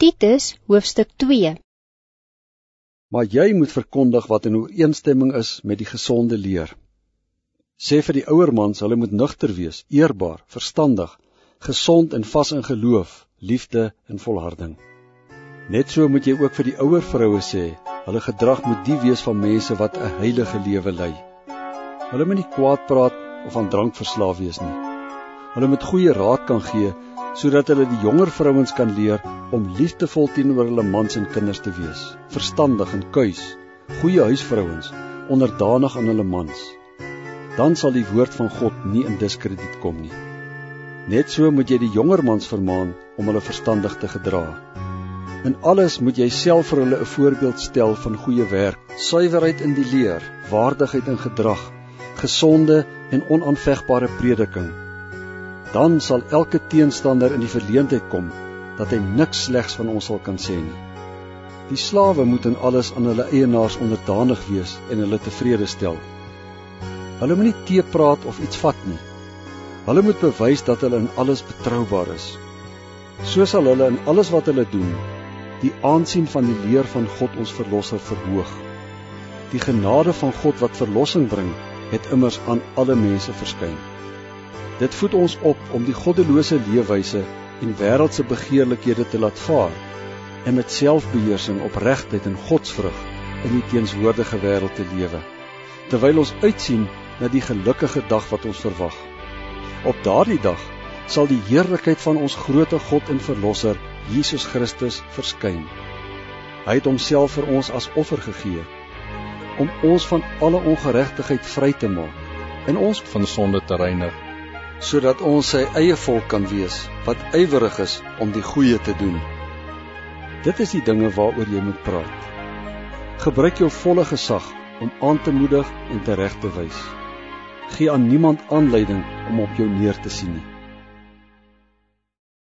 Titus hoofstuk 2 Maar jy moet verkondig wat in ooreenstemming is met die gesonde leer. Sê vir die ouer mans, hulle moet nugter wees, eerbaar, verstandig, gesond en vas in geloof, liefde en volharding. Net so moet jy ook vir die ouer vroue sê, hulle gedrag moet die wees van mense wat 'n heilige lewe lei. Hulle moet nie kwaad praat of aan drank verslaaf wees nie. Hulle moet goeie raad kan gee sodat hulle die jonger vrouens kan leer om liefdevol teenoor hulle mans en kinders te wees, verstandig en kuis, goeie huisvrouens, onderdanig aan hulle mans. Dan sal die woord van God nie in diskrediet kom nie. Net so moet jy die jonger mans vermaan om hulle verstandig te gedra. In alles moet jy self vir hulle 'n voorbeeld stel van goeie werk, suiwerheid in die leer, waardigheid in gedrag, gesonde en onaanvegbare prediking dan sal elke teenstander in die verleentheid kom dat hy niks slegs van ons sal kan sê nie. Die slawe moet in alles aan hulle eienaars onderdanig wees en hulle tevrede stel. Hulle moet nie teepraat of iets vat nie. Hulle moet bewys dat hulle in alles betroubaar is. So sal hulle in alles wat hulle doen, die aansien van die leer van God ons verlosser verhoog. Die genade van God wat verlossing bring, het immers aan alle mense verskyn. Dit voed ons op om die goddelose leefwyse en wêreldse begeerlikhede te laat vaar en met selfbeheersing, opregtheid en godsvrug in die teenswoordige wêreld te lewe. Terwyl ons uitsien na die gelukkige dag wat ons verwag. Op daardie dag sal die heerlikheid van ons grootte God en verlosser Jesus Christus verskyn. Hy het homself vir ons as offer gegee om ons van alle ongeregtigheid vry te maak en ons van sonde te reinig sodat ons sy eie volk kan wees wat ywerig is om die goeie te doen. Dit is die dinge waaroor jy moet praat. Gebruik jou volle gesag om aan te moedig en te reg te wys. Gee aan niemand aanleiding om op jou neer te sien nie.